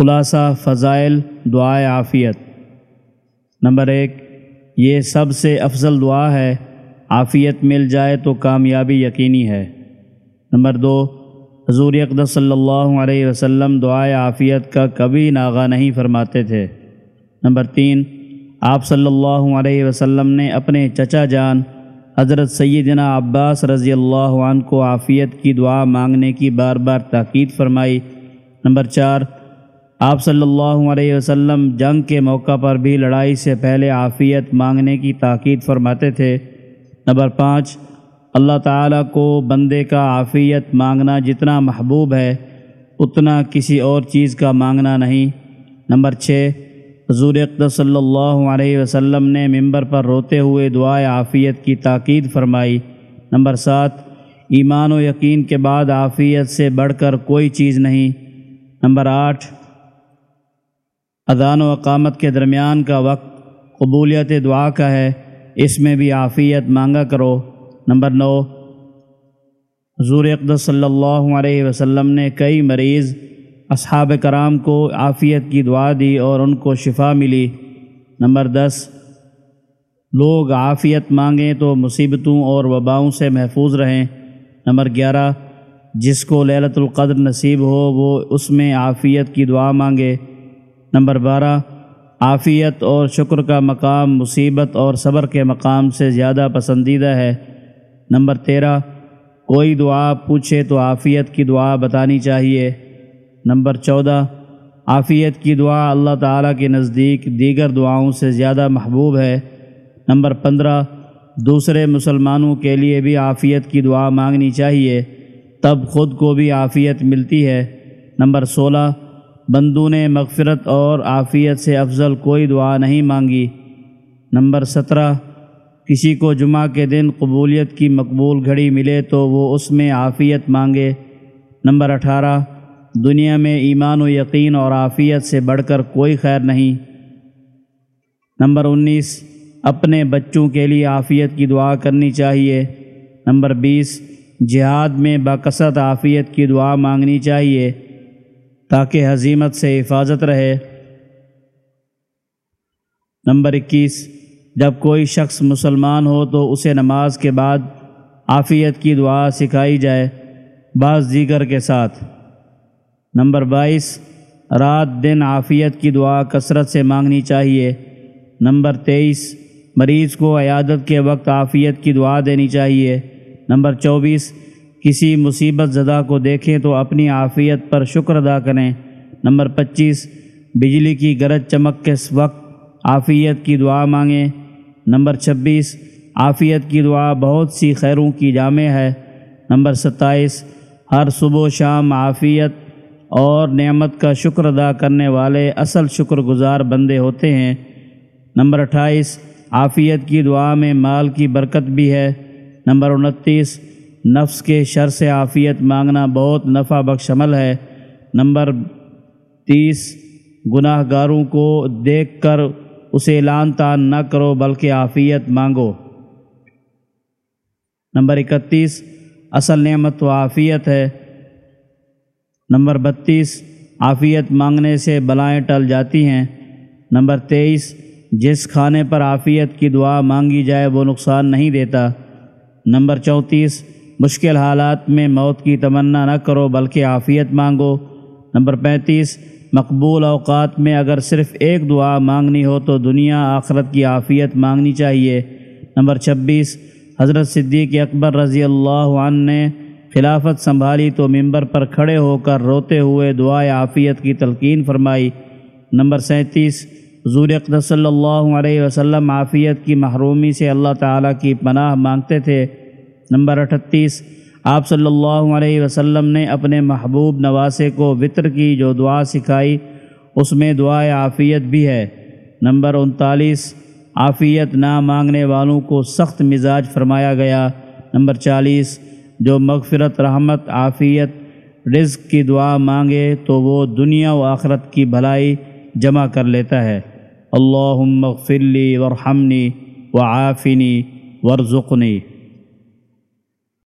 خلاصہ، فضائل دعائے عافیت۔ نمبر ایک، یہ سب سے افضل دعا ہے، عافیت مل جائے تو کامیابی یقینی ہے۔ نمبر دو، حضور اقدس صلی اللہ علیہ وسلم دعائے عافیت کا کبھی ناغا نہیں فرماتے تھے۔ نمبر تین، آپ صلی اللہ علیہ وسلم نے اپنے چچا جان، حضرت سیدنا عباس رضی اللہ عنہ کو عافیت کی دعا مانگنے کی بار بار تاکید فرمائی۔ نمبر چار آپ صلی اللہ علیہ وسلم جنگ کے موقع پر بھی لڑائی سے پہلے عافیت مانگنے کی تاکید فرماتے تھے۔ نمبر پانچ، اللہ تعالیٰ کو بندے کا عافیت مانگنا جتنا محبوب ہے، اتنا کسی اور چیز کا مانگنا نہیں۔ نمبر چھ، حضور اقدس صلی اللہ علیہ وسلم نے ممبر پر روتے ہوئے دعائے عافیت کی تاکید فرمائی۔ نمبر سات، ایمان و یقین کے بعد عافیت سے بڑھ کر کوئی چیز نہیں۔ نمبر آٹھ اذان و اقامت کے درمیان کا وقت قبولیت دعا کا ہے، اس میں بھی عافیت مانگا کرو۔ نمبر نو، حضور اقدس صلی اللہ علیہ وسلم نے کئی مریض، اصحاب کرام کو عافیت کی دعا دی اور ان کو شفا ملی۔ نمبر دس، لوگ عافیت مانگیں تو مصیبتوں اور وباؤں سے محفوظ رہیں۔ نمبر گیارہ، جس کو للت القدر نصیب ہو، وہ اس میں عافیت کی دعا مانگے۔ نمبر بارہ، عافیت اور شکر کا مقام مصیبت اور صبر کے مقام سے زیادہ پسندیدہ ہے۔ نمبر تیرہ، کوئی دعا پوچھے تو عافیت کی دعا بتانی چاہیے۔ نمبر چودہ، عافیت کی دعا اللہ تعالیٰ کے نزدیک دیگر دعاؤں سے زیادہ محبوب ہے۔ نمبر پندرہ، دوسرے مسلمانوں کے لیے بھی عافیت کی دعا مانگنی چاہیے۔ تب خود کو بھی عافیت ملتی ہے۔ نمبر سولہ بندوں نے مغفرت اور عافیت سے افضل کوئی دعا نہیں مانگی۔ نمبر سترہ، کسی کو جمعہ کے دن قبولیت کی مقبول گھڑی ملے تو وہ اس میں عافیت مانگے۔ نمبر اٹھارہ، دنیا میں ایمان و یقین اور عافیت سے بڑھ کر کوئی خیر نہیں۔ نمبر انیس، اپنے بچوں کے لیے عافیت کی دعا کرنی چاہیے۔ نمبر بیس، جہاد میں باکثرت عافیت کی دعا مانگنی چاہیے۔ تاکہ حضیمت سے حفاظت رہے۔ نمبر اکیس، جب کوئی شخص مسلمان ہو تو اسے نماز کے بعد عافیت کی دعا سکھائی جائے بعض دیگر کے ساتھ۔ نمبر بائیس، رات دن عافیت کی دعا کثرت سے مانگنی چاہیے۔ نمبر تیئیس، مریض کو عیادت کے وقت عافیت کی دعا دینی چاہیے۔ نمبر چوبیس کسی مصیبت زدہ کو دیکھیں تو اپنی عافیت پر شکر ادا کریں۔ نمبر پچیس، بجلی کی گرج چمک کے وقت عافیت کی دعا مانگیں۔ نمبر چھبیس، عافیت کی دعا بہت سی خیروں کی جامع ہے۔ نمبر ستائیس، ہر صبح و شام عافیت اور نعمت کا شکر ادا کرنے والے اصل شکر گزار بندے ہوتے ہیں۔ نمبر اٹھائیس، عافیت کی دعا میں مال کی برکت بھی ہے۔ نمبر انتیس نفس کے شر سے عافیت مانگنا بہت نفع بخش عمل ہے۔ نمبر تیس گناہ گاروں کو دیکھ کر اسے اعلان تان نہ کرو بلکہ عافیت مانگو۔ نمبر اکتیس، اصل نعمت و عافیت ہے۔ نمبر بتیس، عافیت مانگنے سے بلائیں ٹل جاتی ہیں۔ نمبر تیئیس، جس کھانے پر عافیت کی دعا مانگی جائے وہ نقصان نہیں دیتا۔ نمبر چونتیس مشکل حالات میں موت کی تمنا نہ کرو، بلکہ عافیت مانگو۔ نمبر پینتیس، مقبول اوقات میں اگر صرف ایک دعا مانگنی ہو تو دنیا آخرت کی عافیت مانگنی چاہیے۔ نمبر چھبیس، حضرت صدیق اکبر رضی اللہ عنہ نے خلافت سنبھالی تو ممبر پر کھڑے ہو کر روتے ہوئے دعائے عافیت کی تلقین فرمائی۔ نمبر سینتیس، حضور اقدس صلی اللہ علیہ وسلم عافیت کی محرومی سے اللہ تعالیٰ کی پناہ مانگتے تھے۔ نمبر اٹھتیس، آپ صلی اللہ علیہ وسلم نے اپنے محبوب نواسے کو وطر کی جو دعا سکھائی، اس میں دعائے عافیت بھی ہے۔ نمبر انتالیس، عافیت نہ مانگنے والوں کو سخت مزاج فرمایا گیا۔ نمبر چالیس، جو مغفرت، رحمت، عافیت، رزق کی دعا مانگے تو وہ دنیا و آخرت کی بھلائی جمع کر لیتا ہے۔ اللہم اغفر لی، ورحمنی، وعافنی، ورزقنی۔